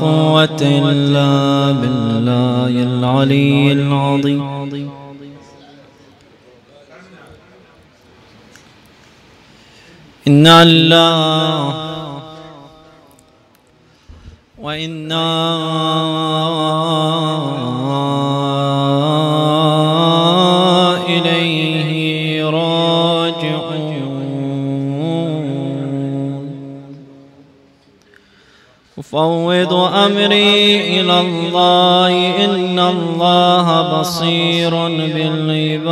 قوة إلا بالله العلي العظيم. إن الله وإنا أفوض أمري إلى الله. إن الله بصير بالعباد.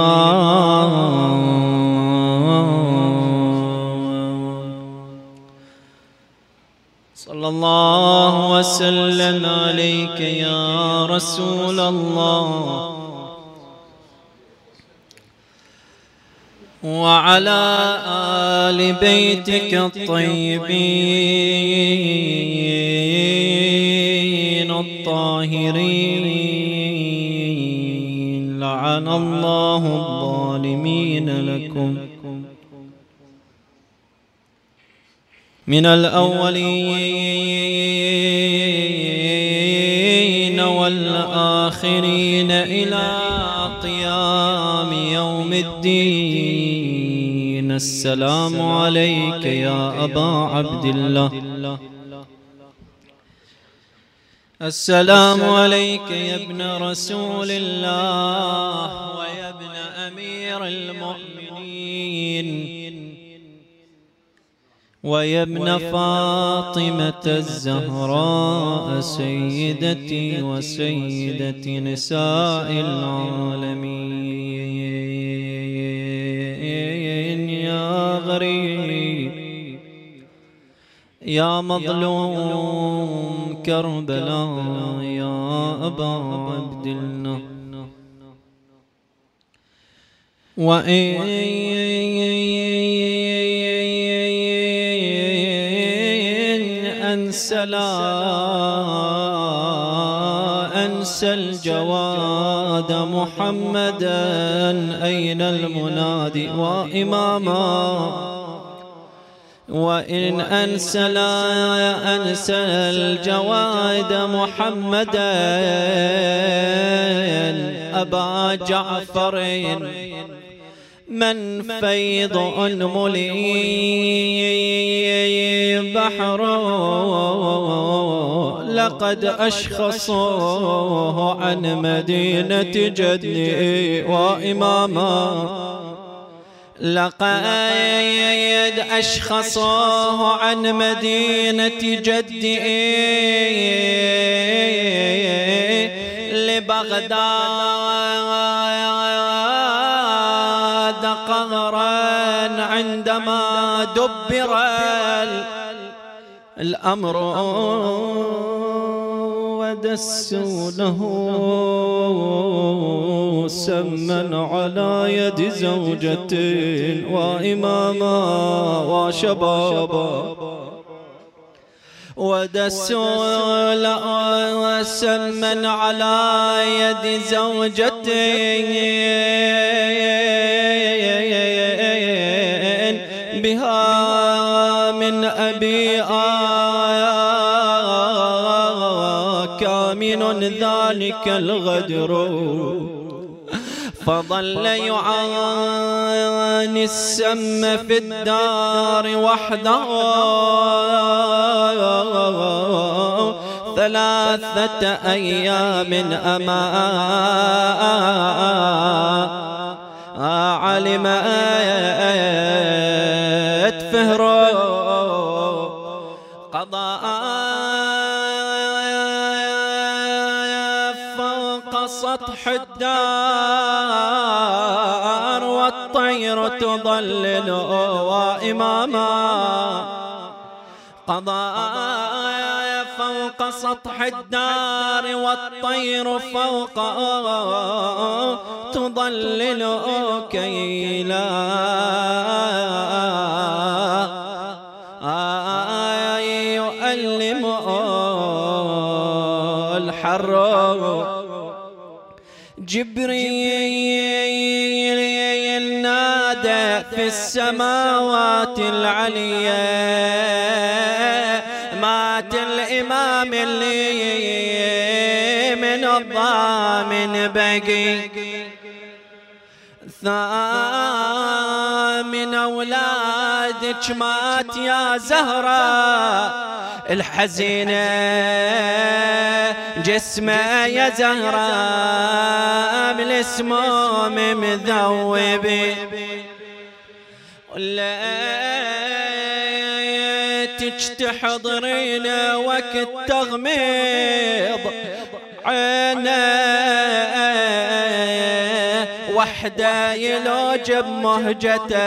صلى الله وسلم عليك يا رسول الله. وعلى آل بيتك الطيبين. الطاهرين لعن الله الظالمين لكم. من الأولين والآخرين إلى قيام يوم الدين. السلام عليك يا أبا عبد الله. السلام عليك يا ابن رسول الله ويا ابن أمير المؤمنين ويا ابن فاطمة الزهراء سيدتي وسيدة نساء العالمين. يا غريب يا مظلوم كربلاء يا أبا عبد الله وإن أنسى لا أنسى الجواد محمدا أين المنادي؟ وإماما وإن أنسى لا أنسى الجواد محمدا أبا جعفر من فيض أنملي بحر لقد أشخصوه عن مدينة جدي وإماما. لقد أشخصوه عن مدينة جدي. لبغداد قهرا عندما دبر الأمر. ودسوا له سما على يد زوجة وإماما وشبابا. ودسوا له سما على يد زوجة كامن ذلك الغدر. فظل يعاني السم في الدار وحده. ثلاثة أيام أما علمت فهر قضاء سطح الدار والطير تضلل وإماما. قضاء فوق سطح الدار والطير فوق تضلل كي لا جبريل نادى في السماوات العليا. مات الإمام اللي من الضامن بقي. ثامن أولادك مات يا زهرة. الحزينة جسمه يا زهرة بالاسموم مذوب. ليتك تحضرين وقت تغميض عينه. وحده يلوج بمهجته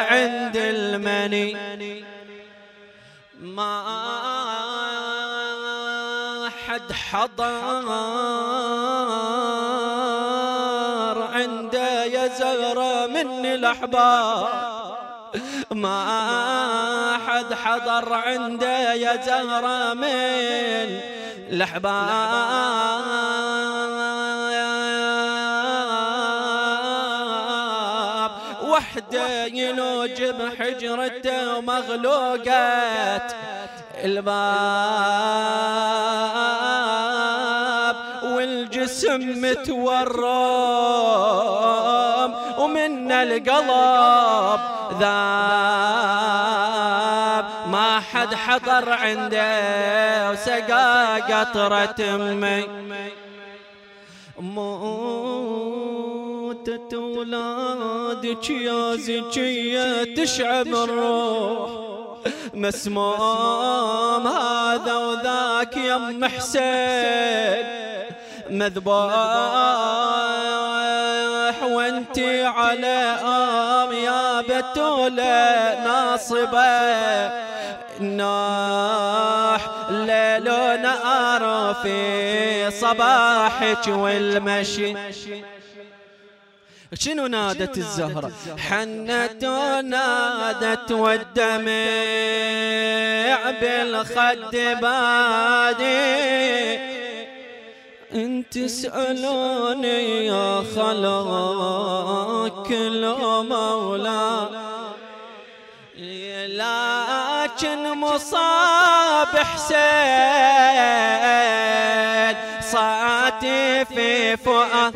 عند المني. ما حد حضر عنده يزغر من الأحباب ما حد حضر عنده يا زهرة من الأحباب وحده يلوج بحجرته ومغلوقات الباب والجسم متورم ومن القلب ذاب ما حد حضر عنده وسقى قطرة امي ماتت اولادك يا زكية تشعب الروح مسموم هذا وذاك يم حسين. مذبوح وانتي على ام يا بتولة ناصبة. ناح ليل ونهار في صباحك والمشي. شنو نادت الزهرة؟ حنت ونادت والدمع بالخد بادي انت تسألوني يا خلاك كل مولا لكن مصاب حسين صاتي في فؤاد.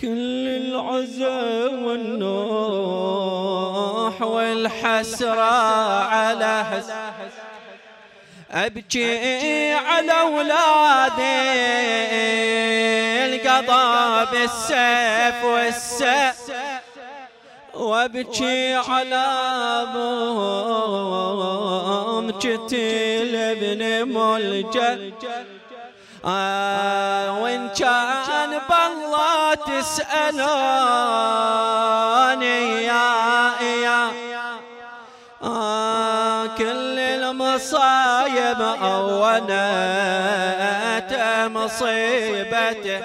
كل العزا والنوح والحسرة على حس أبكي على أولادي القضاء بالسيف والسيف. وأبكي على ابوهم جتي لابن ملجأ. وإن كان بالله تسألوني يا يا. كل المصايب أولت مصيبته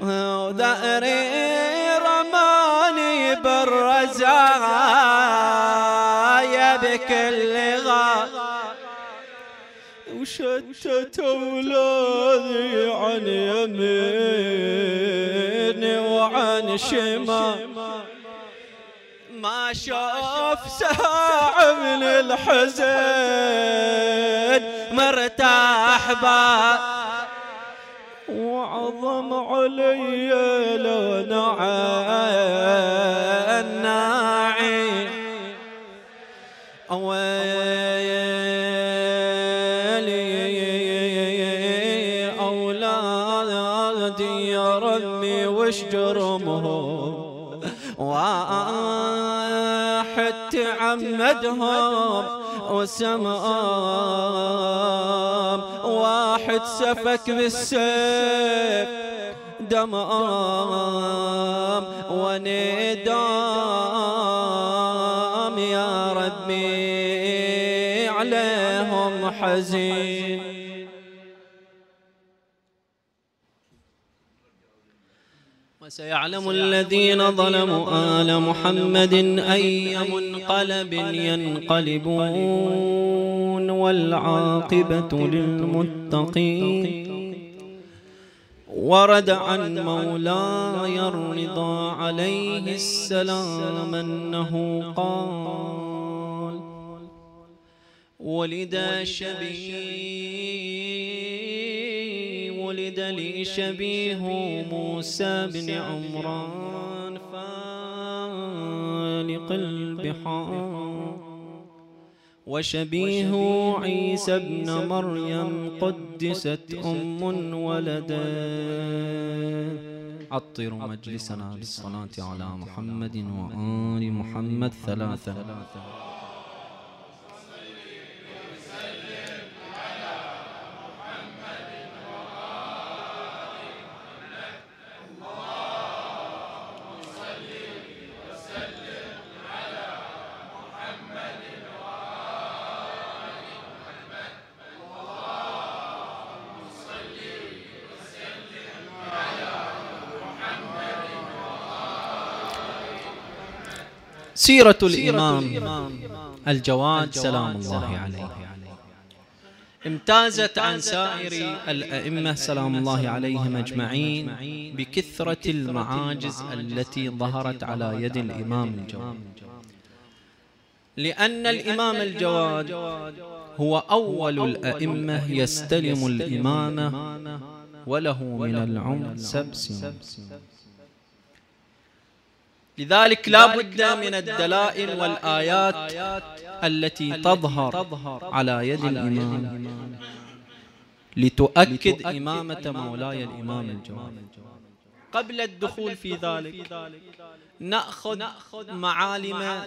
وذأري رماني بالرزايا بكل وشتت أولادي عن يميني وعن شمال. ما شاف ساعة من الحزن مرتاح با. وعظم علي لو نعي ويلي وش جرمهم واحد تعمدهم وسمام واحد سفك بالسيف دمام وندام يا ربي عليهم حزين. وسيعلم الذين ظلموا آل محمد أي منقلب ينقلبون والعاقبة للمتقين. ورد عن مولاي الرضا عليه السلام أنه قال ولد شبيه ولد لي شبيه موسى بن عمران فالق البحار. وشبيه عيسى بن مريم قدست أم ولدا. عطروا مجلسنا بالصلاة على محمد وآل محمد ثلاثة. سيرة الإمام الجواد سلام الله عليه. امتازت عن سائر الأئمة سلام الله عليهم أجمعين بكثرة المعاجز التي ظهرت على يد الإمام الجواد. لأن الإمام الجواد هو أول الأئمة يستلم الإمامة وله من العمر سنين. لذلك لا بد من الدلائل والآيات التي تظهر على يد الإمام. لتؤكد إمامة مولاي الإمام الجواد قبل الدخول في ذلك نأخذ معالم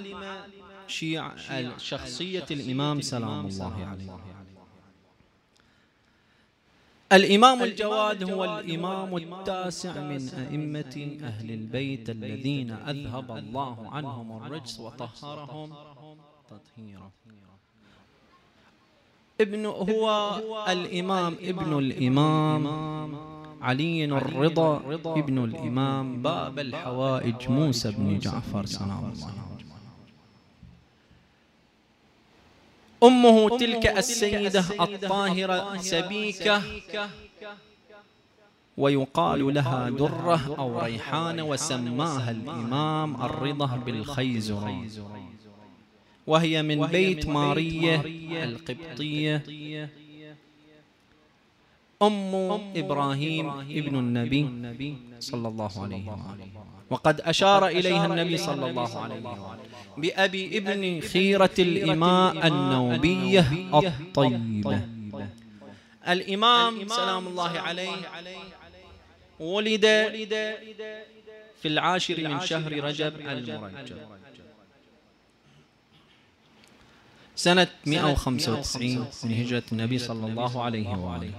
شيع شخصية الإمام سلام الله عليه. الإمام الجواد هو الإمام التاسع من أئمة أهل البيت الذين أذهب الله عنهم الرجس وطهرهم تطهيرا. ابن هو الإمام ابن الإمام علي الرضا ابن الإمام باب الحوائج موسى بن جعفر سلام الله أمه تلك السيدة الطاهرة سبيكة. ويقال لها درة أو ريحانة وسماها الإمام الرضا بالخيزرة وهي من بيت مارية القبطية. أم إبراهيم ابن النبي صلى الله عليه وآله. وقد أشار إليها النبي صلى الله عليه وآله. بأبي ابن خيرة الإماء النوبية الطيبة. الإمام سلام الله عليه ولد في العاشر من شهر رجب المرجب. سنة 195 من هجرة النبي صلى الله عليه وآله.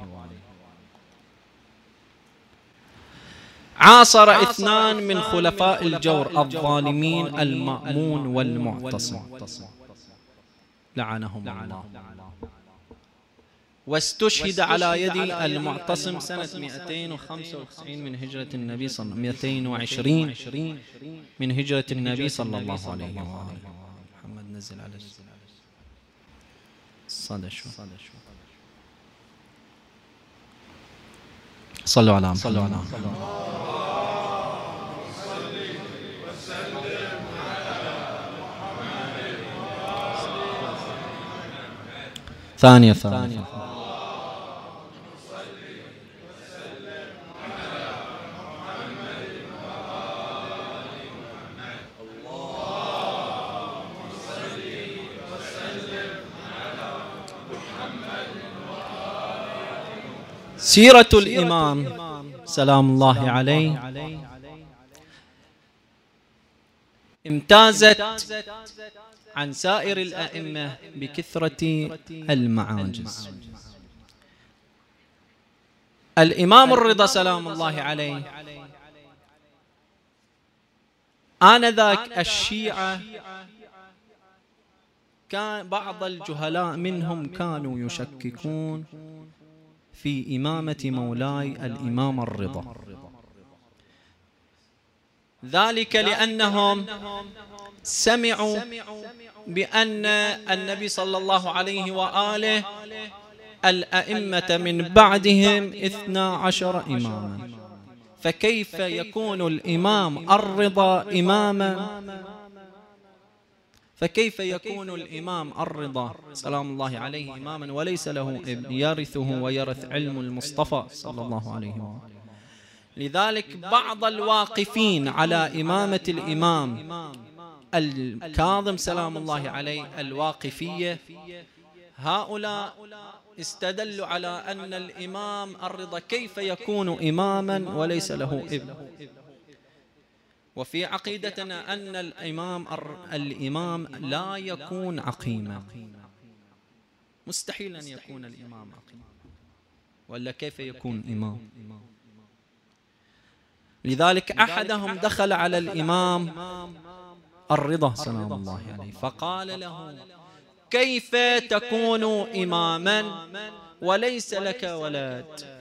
عاصر اثنان من خلفاء الجور الظالمين المأمون والمعتصم. لعنهم الله. واستشهد على يد المعتصم سنة 295 من هجرة النبي صلى الله عليه وسلم 220 من هجرة النبي صلى الله عليه وآله. محمد نزل على صدى شو؟ صلوا على محمد. صلوا على محمد. ثانية. ثانية. سيرة الإمام. سلام الله عليه. امتازت عن سائر الأئمة بكثرة المعاجز. الإمام الرضا سلام الله عليه. آنذاك الشيعة كان بعض الجهلاء منهم كانوا يشككون. في إمامة مولاي الإمام الرضا. ذلك لأنهم سمعوا بأن النبي صلى الله عليه وآله الأئمة من بعدهم اثنا عشر إماما. فكيف يكون الإمام الرضا إماما؟ فكيف يكون الإمام الرضا؟ سلام الله عليه إماما وليس له ابن يرثه ويرث علم المصطفى صلى الله عليه وآله. لذلك بعض الواقفين على إمامة الإمام الكاظم سلام الله عليه الواقفية. هؤلاء استدلوا على أن الإمام الرضا كيف يكون إماما وليس له ابن وفي عقيدتنا أن الإمام الإمام لا يكون عقيما. مستحيل أن يكون الإمام عقيما. ولا كيف يكون إمام لذلك أحدهم دخل على الإمام الرضا سلام الله عليه. فقال له كيف تكون إماما؟ وليس لك ولد.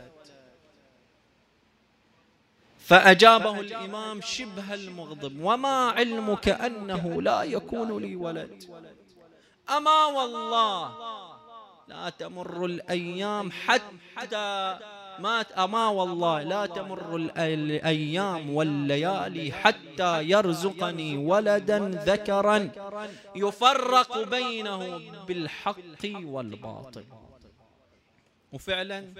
فأجابه الإمام شبه المغضب وما علمك أنه لا يكون لي ولد؟ أما والله لا تمر الأيام حتى مات أما والله لا تمر الأيام والليالي حتى يرزقني ولدا ذكرا يفرق بينه بالحق والباطل. وفعلا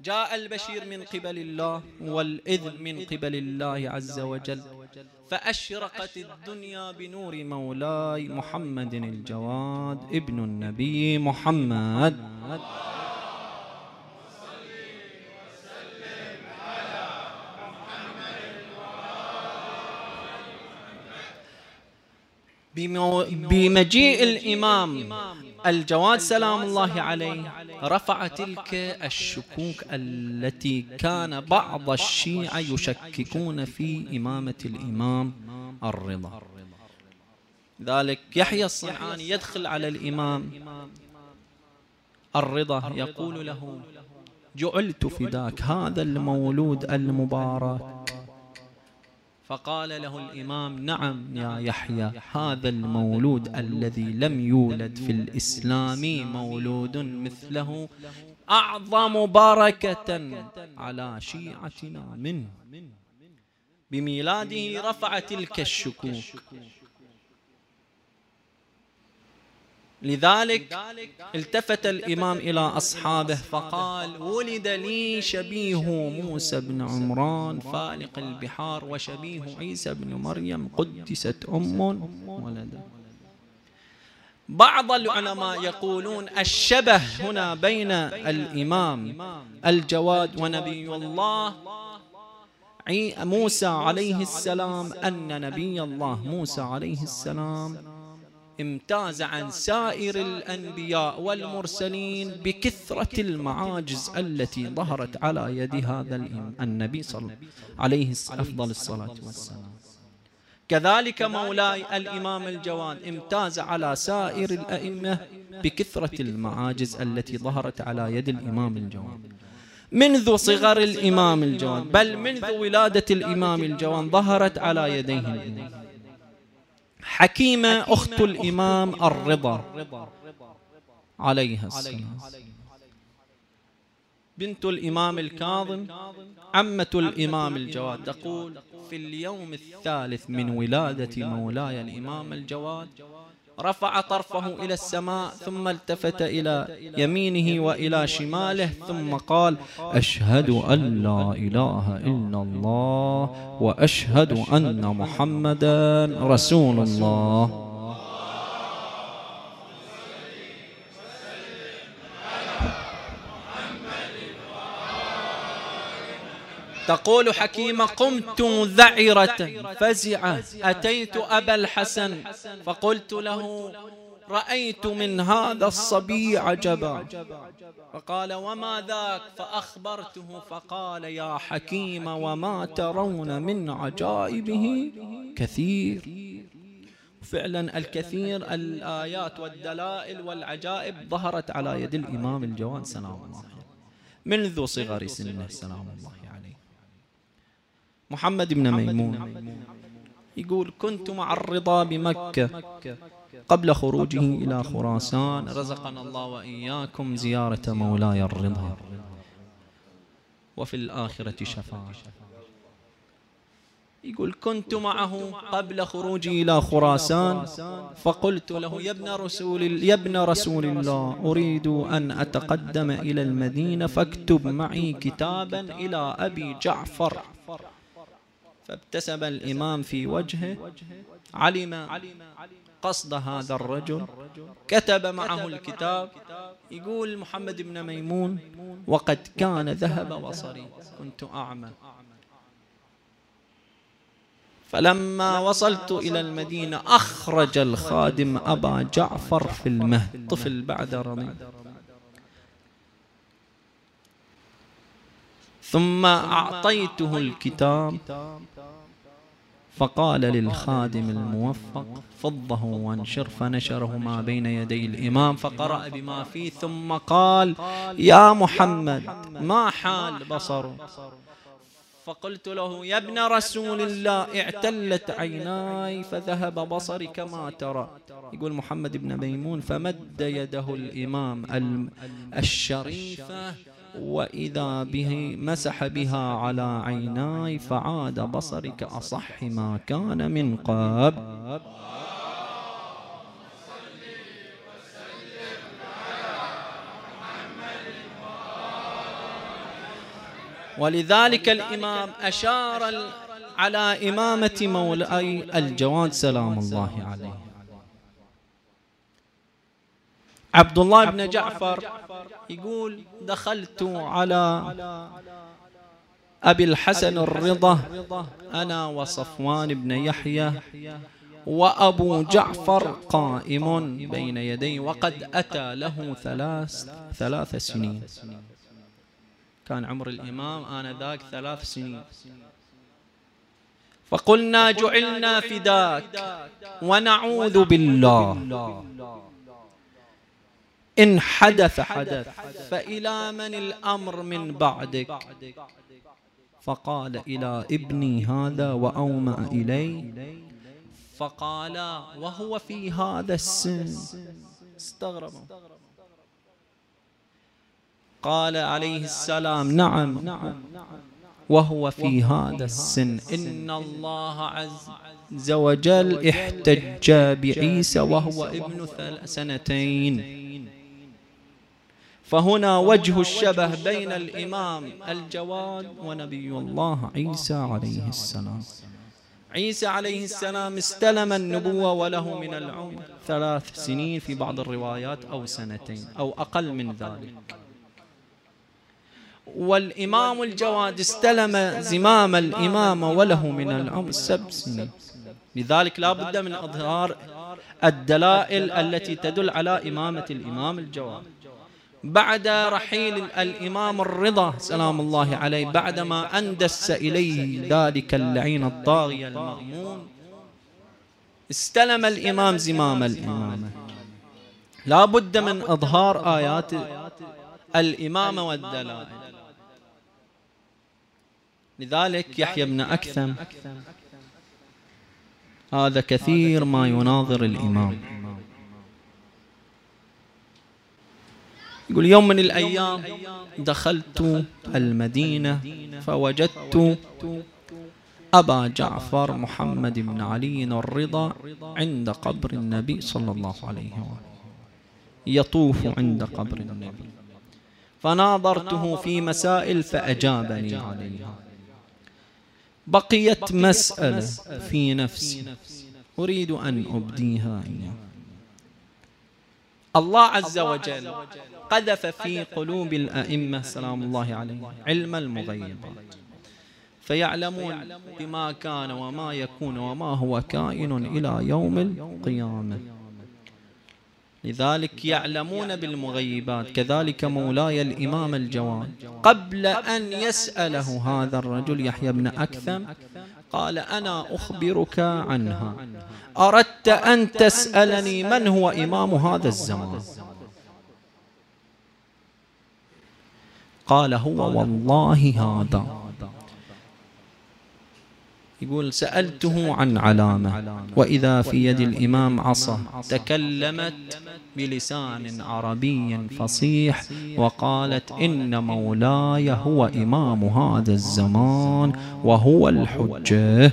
جاء البشير من قبل الله والإذن من قبل الله عز وجل فأشرقت الدنيا بنور مولاي محمد الجواد ابن النبي محمد. بمجيء الإمام. الجواد سلام الله عليه رفع تلك الشكوك التي كان بعض الشيعة يشككون في إمامة الإمام الرضا. ذلك يحيى الصنعاني يدخل على الإمام الرضا يقول له جعلت فداك هذا المولود المبارك. فقال له الإمام نعم يا يحيى هذا المولود الذي لم يولد في الإسلام مولود مثله أعظم بركة على شيعتنا منه. بميلاده رفع تلك الشكوك. لذلك التفت الإمام إلى أصحابه فقال ولد لي شبيه موسى بن عمران فالق البحار وشبيه عيسى بن مريم قدست أم ولدا بعض العلماء يقولون الشبه هنا بين الإمام الجواد ونبي الله. موسى عليه السلام أن نبي الله موسى عليه السلام. امتاز عن سائر الأنبياء والمرسلين بكثرة المعاجز التي ظهرت على يد هذا النبي صلى عليه أفضل الصلاة والسلام. كذلك مولاي الإمام الجواد امتاز على سائر الأئمة بكثرة المعاجز التي ظهرت على يد الإمام الجواد. منذ صغر الإمام الجواد بل منذ ولادة الإمام الجواد ظهرت على يديه الإمام. حكيمة أخت الإمام الرضا. عليها السلام. بنت الإمام الكاظم عمة الإمام الجواد. تقول في اليوم الثالث من ولادة مولاي الإمام الجواد. رفع طرفه إلى السماء ثم التفت إلى يمينه وإلى شماله ثم قال أشهد أن لا إله إلا الله وأشهد أن محمدا رسول الله تقول حكيمة قمت ذعرة فزعة أتيت أبا الحسن فقلت له رأيت من هذا الصبي عجبا فقال وما ذاك؟ فأخبرته فقال يا حكيم وما ترون من عجائبه؟ كثير. فعلا الكثير الآيات والدلائل والعجائب ظهرت على يد الإمام الجواد سلام الله منذ صغر سنه سلام الله محمد بن ميمون. يقول كنت مع الرضا بمكة قبل خروجه إلى خراسان. رزقنا الله وإياكم زيارة مولاي الرضا. وفي الآخرة شفاعة. يقول كنت معه قبل خروجي إلى خراسان. فقلت له يا ابن رسول يا ابن رسول الله أريد أن أتقدم إلى المدينة فاكتب معي كتابا إلى أبي جعفر. فابتسم الإمام في وجهه علم قصد هذا الرجل. كتب معه الكتاب. يقول محمد بن ميمون وقد كان ذهب بصري كنت أعمى. فلما وصلت إلى المدينة أخرج الخادم أبا جعفر في المهد. طفل بعد رضيع ثم أعطيته الكتاب. فقال للخادم الموفق فضه وانشر فنشره ما بين يدي الإمام. فقرأ بما فيه ثم قال يا محمد ما حال بصره فقلت له يا ابن رسول الله اعتلت عيناي فذهب بصري كما ترى. يقول محمد بن ميمون فمد يده الإمام الشريفة وإذا به مسح بها على عيناي فعاد بصري كأصح ما كان من قبل. ولذلك الإمام أشار على إمامة مولأي الجواد سلام الله عليه. عبد الله بن جعفر يقول دخلت على أبي الحسن الرضا. أنا وصفوان بن يحيى وأبو جعفر قائم بين يدي وقد أتى له ثلاث ثلاث سنين. كان عمر الإمام آنذاك ثلاث سنين. فقلنا جعلنا فداك ونعوذ بالله. إن حدث حدث فإلى من الأمر من بعدك؟ فقال إلى ابني هذا وأومأ إلي فقال وهو في هذا السن؟ استغربوا قال عليه السلام نعم. وهو في هذا السن. إن الله عز وجل احتج بعيسى وهو ابن سنتين. فهنا وجه الشبه بين الإمام الجواد ونبي الله عيسى عليه السلام. عيسى عليه السلام استلم النبوة وله من العمر ثلاث سنين في بعض الروايات أو سنتين أو أقل من ذلك. والإمام الجواد استلم زمام الإمامة وله من العمر سبع سنين. لذلك لا بد من إظهار الدلائل التي تدل على إمامة الإمام الجواد. بعد رحيل الإمام الرضا سلام الله عليه بعدما أندس إليه ذلك اللعين الطاغية المأمون استلم الإمام زمام الإمامة. لا بد من إظهار آيات الإمامة والدلائل. لذلك يحيى بن أكثم هذا كثير ما يناظر الإمام. يقول يوم من الأيام دخلت المدينة فوجدت أبا جعفر محمد بن علي الرضا عند قبر النبي صلى الله عليه وآله. يطوف عند قبر النبي. فناظرته في مسائل فأجابني عليها. بقيت مسألة في نفسي. أريد أن أبديها إياه الله عز وجل قذف في قلوب الأئمة سلام الله عليه علم المغيبات. فيعلمون بما كان وما يكون وما هو كائن إلى يوم القيامة. لذلك يعلمون بالمغيبات. كذلك مولاي الإمام الجواد قبل أن يسأله هذا الرجل يحيى بن أكثم قال أنا أخبرك عنها. أردت أن تسألني من هو إمام هذا الزمان؟ قال هو والله هذا. يقول سألته عن علامة وإذا في يد الإمام عصا تكلمت بلسان عربي فصيح وقالت إن مولاي هو إمام هذا الزمان وهو الحجة.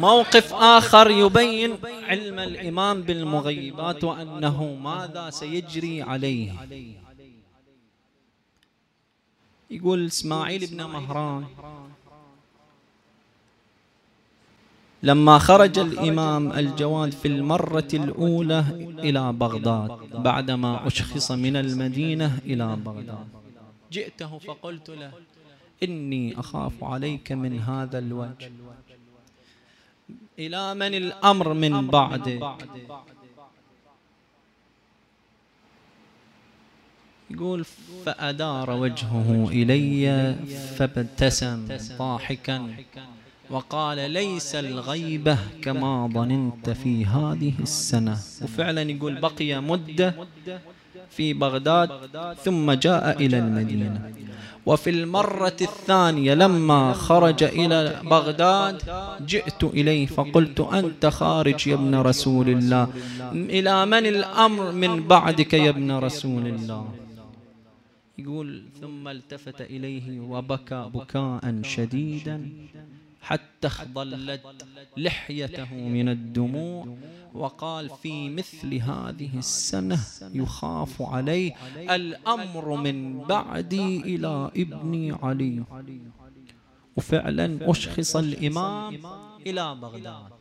موقف آخر يبين علم الإمام بالمغيبات وأنه ماذا سيجري عليه. يقول إسماعيل بن مهران لما خرج الإمام الجواد في المرة الأولى إلى بغداد بعدما أشخص من المدينة إلى بغداد. جئته فقلت له إني أخاف عليك من هذا الوجه. إلى من الأمر من بعده يقول فأدار وجهه إلي فابتسم ضاحكا وقال ليس الغيبة كما ظننت في هذه السنة. وفعلا يقول بقي مدة في بغداد ثم جاء إلى المدينة. وفي المرة الثانية لما خرج إلى بغداد جئت إليه فقلت أنت خارج يا ابن رسول الله. إلى من الأمر من بعدك يا ابن رسول الله؟ يقول ثم التفت إليه وبكى بكاء شديدا. حتى اخضلت لحيته من الدموع وقال في مثل هذه السنة يخاف علي الأمر من بعدي إلى ابني علي. وفعلا أشخص الإمام إلى بغداد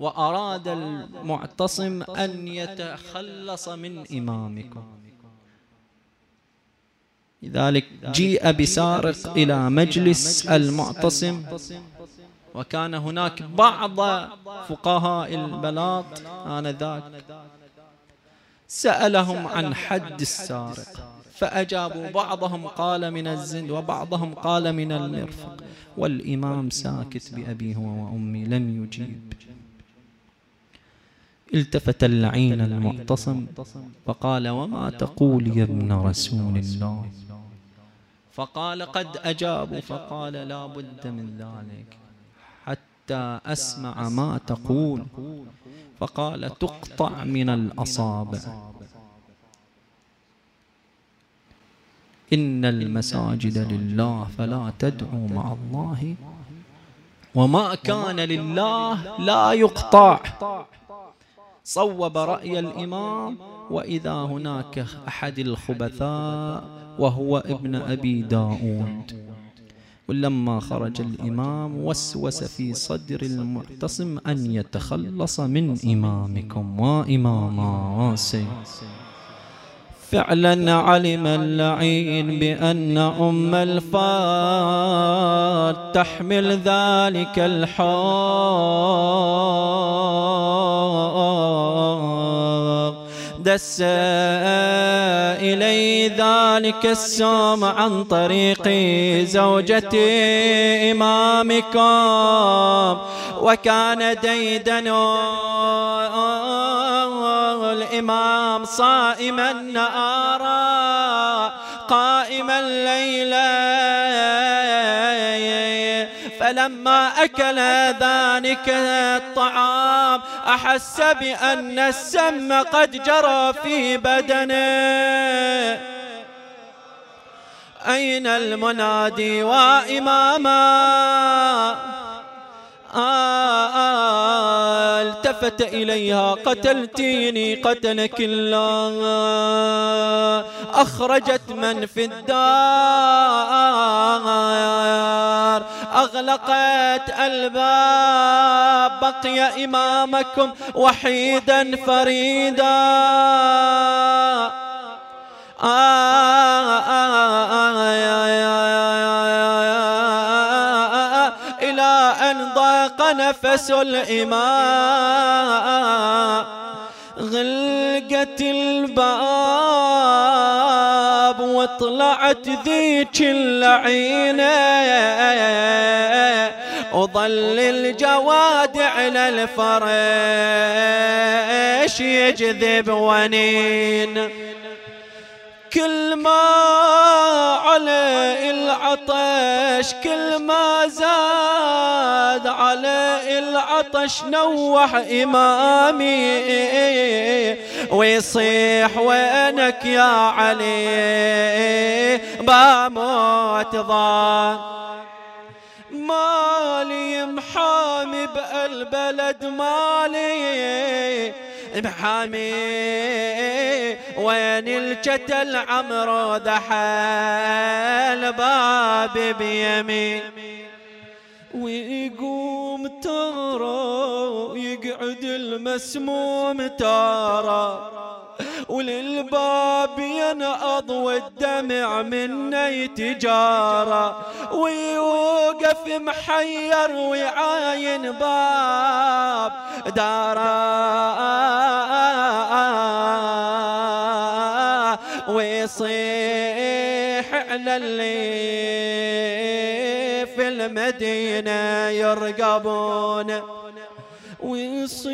وأراد المعتصم أن يتخلص من إمامكم لذلك جيء بسارق إلى مجلس المعتصم وكان هناك بعض فقهاء البلاط آنذاك. سألهم عن حد السارق فأجابوا بعضهم قال من الزند وبعضهم قال من المرفق والإمام ساكت بأبيه وأمي لم يجيب. التفت اللعين المعتصم فقال وما تقول يا ابن رسول الله؟ فقال قد أجابوا فقال لا بد من ذلك. حتى أسمع ما تقول. فقال تقطع من الأصابع. إن المساجد لله فلا تدعوا مع الله. وما كان لله لا يقطع. صوب رأي الإمام وإذا هناك أحد الخبثاء وهو ابن أبي داود. ولما خرج الإمام وسوس في صدر المعتصم أن يتخلص من إمامكم وإماما فعلا علم اللعين بأن أم الفات تحمل ذلك الحق دس إلي ذلك السوم عن طريق زوجة إمامكم. وكان ديدن الإمام صائما نارا قائما ليلا فلما أكل ذلك الطعام أحس بأن السم قد جرى في بدنه. أين المنادي وإماما؟ آه التفت إليها قتلتيني قتلك الله أخرجت من في الدار. أغلقت الباب بقي إمامكم وحيدا فريدا. إلى أن ضاق نفس الإمام غلقت الباب. وطلعت ذيك اللعينة وظل الجواد على الفرش يجذب ونين. كل ما على العطش كل ما زاد على العطش نوح إمامي. ويصيح وينك يا علي بموت ضان مالي محامي بألبلد مالي. محامي وين الجتل عمرو دحل باب بيمين. ويقوم ترى يقعد المسموم ترى. وللباب ينقض والدمع منه تجارة. ويوقف محير ويعاين باب دارا ويصيح على اللي في المدينة يرقبون. ويصيح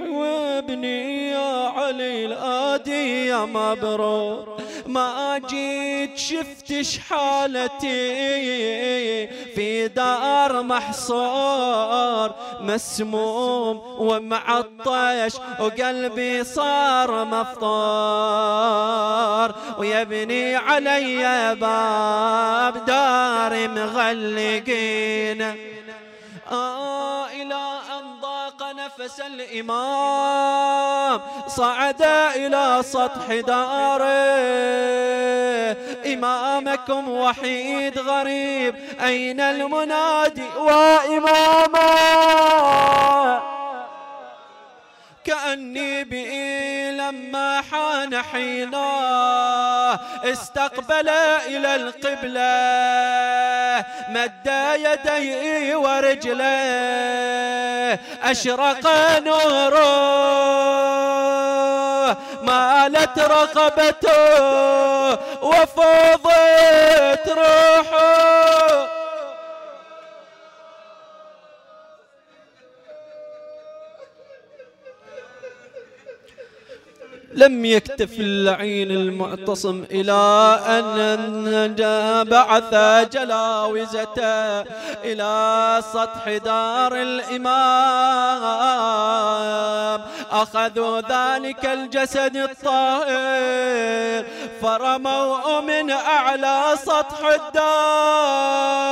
وابني يا علي الآدي يا مبرور ما جيت شفتش حالتي. في دار محصور مسموم ومعطش وقلبي صار مفطور. ويبني علي باب دار مغلقين. آه نفس الإمام صعد إلى سطح داره. إمامكم وحيد غريب. أين المنادي وإمامه؟ كأني بي لما حان حينا استقبل إلى القبلة مد يديه ورجله أشرق نوره مالت رقبته وفوضت روحه. لم يكتف اللعين المعتصم إلى أن بعث جلاوزته إلى سطح دار الإمام. أخذوا ذلك الجسد الطاهر فرموا من أعلى سطح الدار.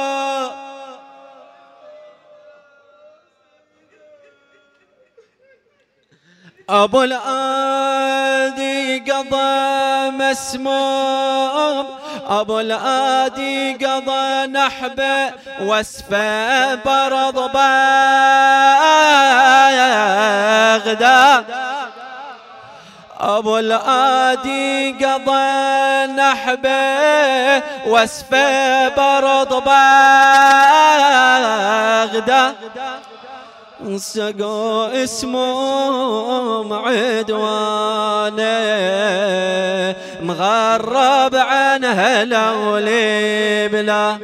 أبو الآدي قضى مسموم. أبو الآدي قضى نحبه واسفه برض بغداد أبو الآدي قضى نحبه واسفه برض بغداد سقوا اسمه عدوانه مغرب عن هلا بلا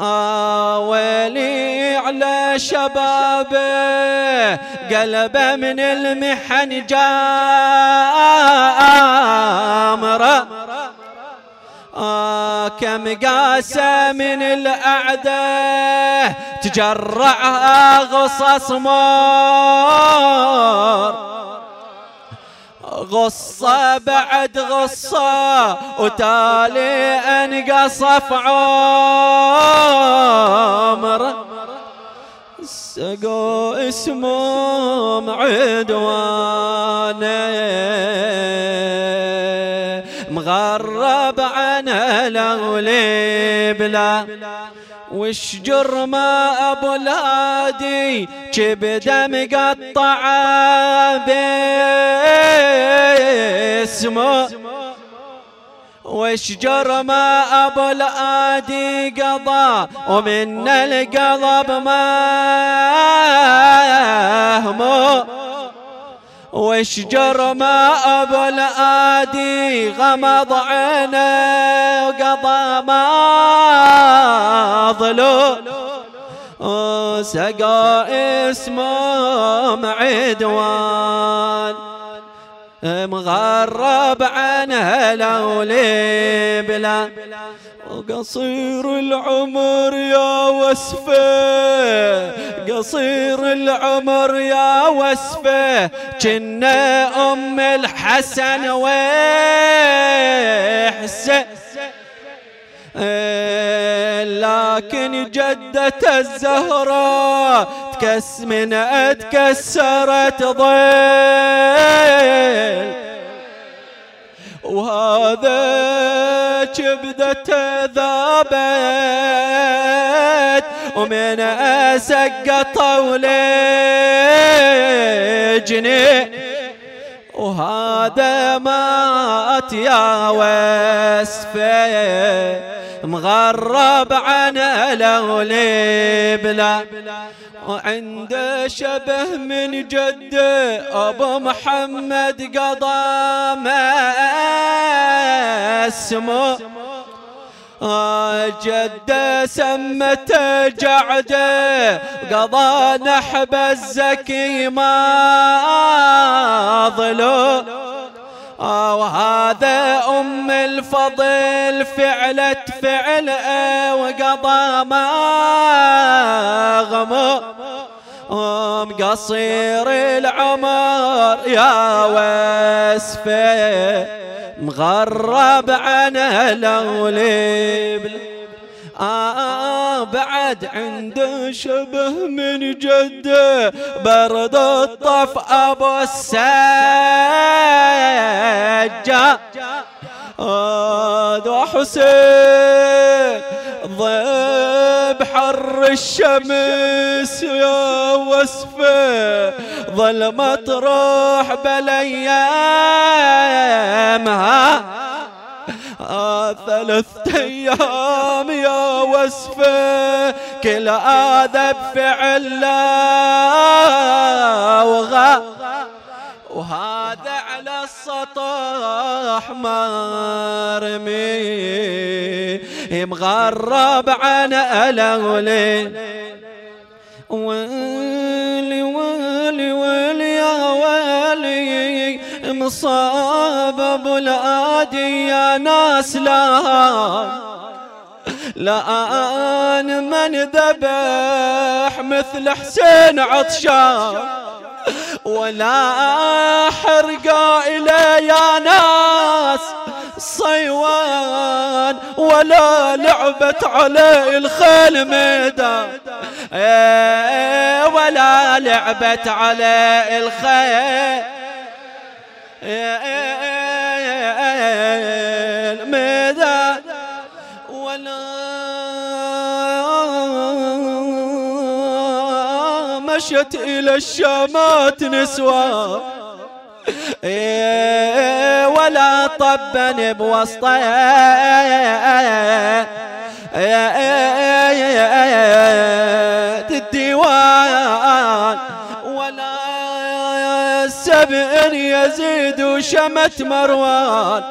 آولي على شبابه قلبه من المحن جامره آه كم قاسى من الأعداء تجرع غصص مار. غصة بعد غصة وتالي انقصف عمر. سقوا اسمه عدوانه. مغرب عن الاولي بلا وش ما ابو الهادي كبده مقطع باسمه. وش ما ابو الادي قضى ومن القلب ما همه واشجر ما ابو الادي غمض عينه وقضى ما ظلو. سقى اسمه معدوان مغرب عن هلا بلا وقصير العمر يا وسفة قصير العمر يا وسفة. كنا أم الحسن وحسه لكن جدة الزهراء تكس من اتكسرت ضيل وهذا كبدة ذابت ومن اسقطوا لجني وهذا مات يا وسفه مغرب عن بلا وعنده شبه من جده أبو محمد قضى ما اسمه. جده سمته جعده قضى نحب الزكي ما ظلو وهذا أم الفضل فعلت فعل وقضى ما غمو قصير العمر يا وسفه مغرب عن الأولي آه بعد عنده شبه من جده برد الطف أبو السجا هذا حسين ضيب حر الشمس يا وصفه ظل مطروح بالايامها آه ثلاثة أيام يا وصفة كل هذا بفعل وغا وهذا على السطح مرمي مغرب عن ألولي مصاب ابو الادي يا ناس لا. لآن من ذبح مثل حسين عطشان ولا حرقا إلى يا ناس. صيوان ولا لعبت عليه الخيل ميدان. إيه، ولا لعبت عليه الخيل. ميدان ولا مشت إلى الشامات نسوان ولا طبن بوسطه الديوان ولا سبع يزيد وشمت مروان.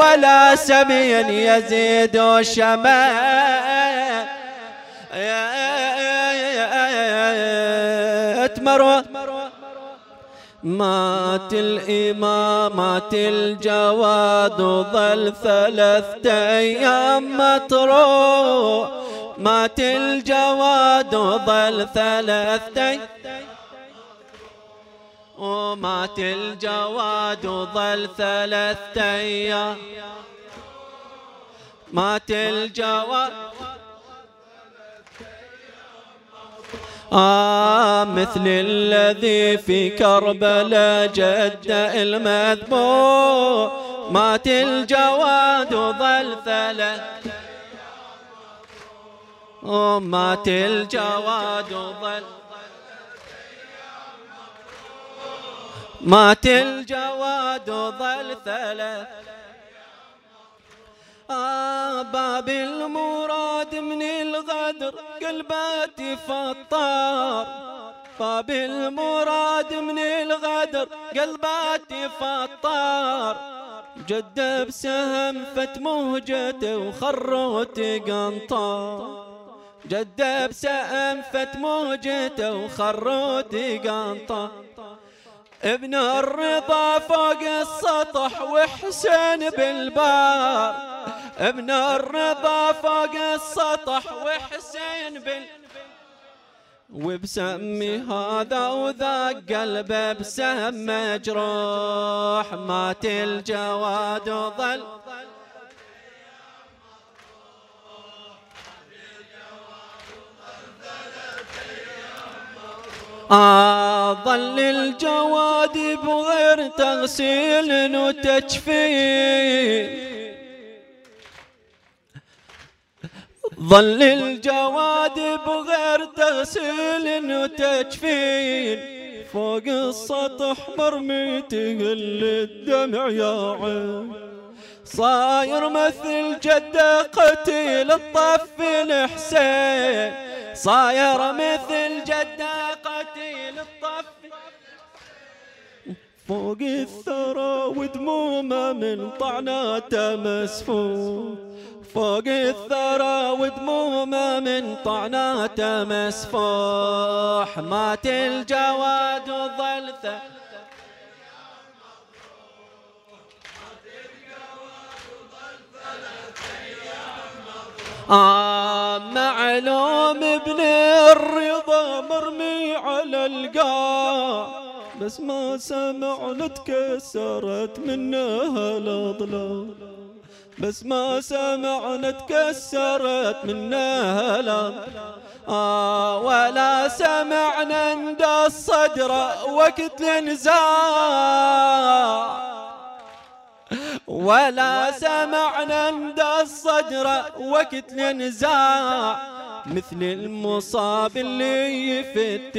ولا سبع يزيد وشمت مروان. مات الإمام مات الجواد وظل ثلاثة أيام مطروح مات الجواد وظل ثلاثة ومات الجواد وظل ثلاثة أيام. مات الجواد. آه مثل الذي في كربلاء جد المذبوح. مات الجواد وظل ثلاث مات الجواد وظل مات الجواد وظل ثلاث آه باب المراد من الغدر قلباتي فطار. باب المراد من الغدر قلباتي فطار. جد بسهم فت مهجته وخروت قنطار. جدة بسأنفت موجته وخروت قنطة ابن الرضا فوق السطح وحسين بالبار. ابن الرضا فوق السطح وحسين بال. وبسمي هذا وذاك قلبه بسم مجروح. مات الجواد وظل ظل الجواد بغير تغسيل وتجفيل ظل الجواد بغير تغسيل وتجفيل فوق السطح مرمي تقل الدمع يا عين. صاير مثل جدة قتيل الطف الحسين. صاير مثل جده قتيل الطف. فوق الثرى ودمومه من طعناته مسفوح. فوق الثرى ودمومه من طعناته مسفوح. مات الجواد وظل آه. معلوم ابن الرضا مرمي على القاع بس ما سمعنا تكسرت منها الأضلاع. بس ما سمعنا تكسرت منها لا آه ولا سمعنا عند الصدر وقت النزاع ولا سمعنا عند الصدر وقت النزاع مثل المصاب اللي يفت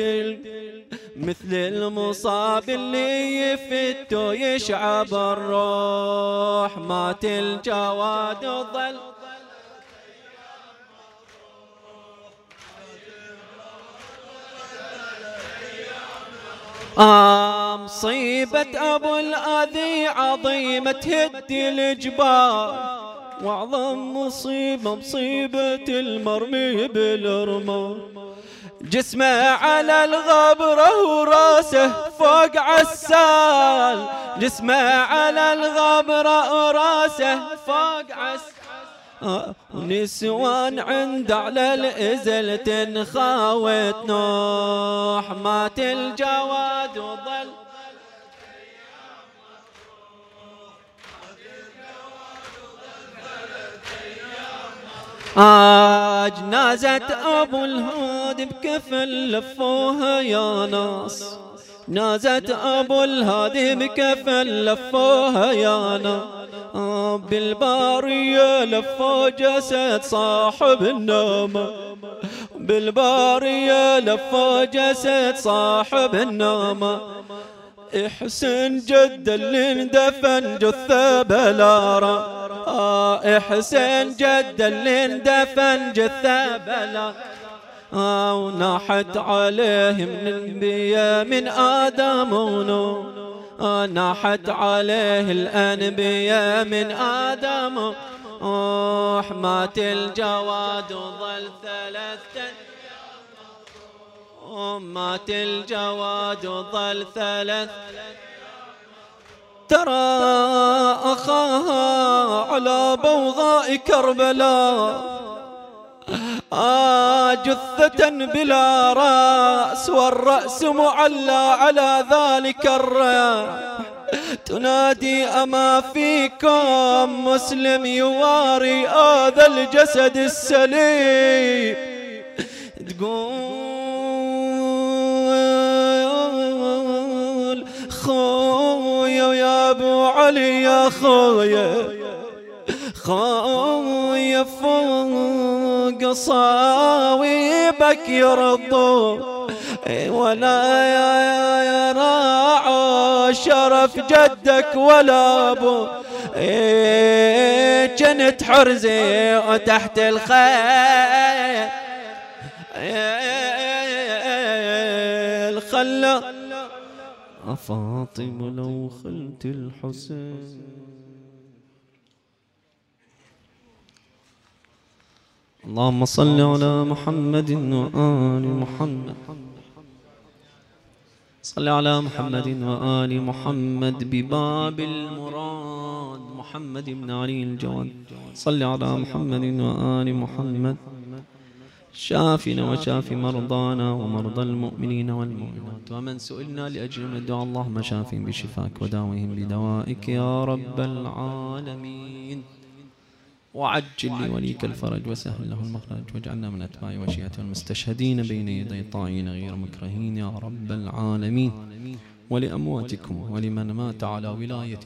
مثل المصاب اللي يفت يشعب الروح. مات الجواد وظل آه مصيبة أبو الأذي عظيمة تهد الجبال. وأعظم مصيبة مصيبة المرمي بالرمال جسمه على الغبرة وراسه فوق عسال. جسمه على الغبرة وراسه فوق عسال. آه، نسوان عند على الإزل تنخاوت نوح. مات الجواد وظل جنازة أبو الهادي بكفل لفوها يا ناس. نازة أبو الهادي بكفل لفوها يا ناس. بالبارية لفوا جسد صاحب النوم. بالبارية لفوا جسد صاحب النوم. احسن جد اللي اندفن جثة بلارا احسن جد اللي اندفن جثة بلارا آه وناحت عليه من الأنبياء من آدم ونوح. آه ناحت عليه الأنبياء من آدم ونوح. مات الجواد وظل ثلاثة. مات الجواد وظل ثلاث ترى أخاها على بوضاء كربلاء. آه جثة بلا رأس والرأس معلى على ذلك الرأس. تنادي أما فيكم مسلم يواري هذا الجسد السليم؟ تقول علي يا خويا. خويا فوق صاويبك يرضو. ولا يا راعو شرف جدك ولا أبو. كنت حرزي وتحت الخيل فاطمة لو خلت الحسين. اللهم صل على محمد وآل محمد. صل على محمد وآل محمد بباب المراد محمد بن علي الجواد. صل على محمد وآل محمد. شافنا وشاف مرضانا ومرضى المؤمنين والمؤمنات. ومن سئلنا لأجل من الدعاء اللهم شافهم بشفاك وداوهم بدوائك يا رب العالمين. وعجل لوليك الفرج وسهل له المخرج واجعلنا من أتباع وشيعته المستشهدين بين يدي طاعين غير مكرهين يا رب العالمين. ولأمواتكم ولمن مات على ولاية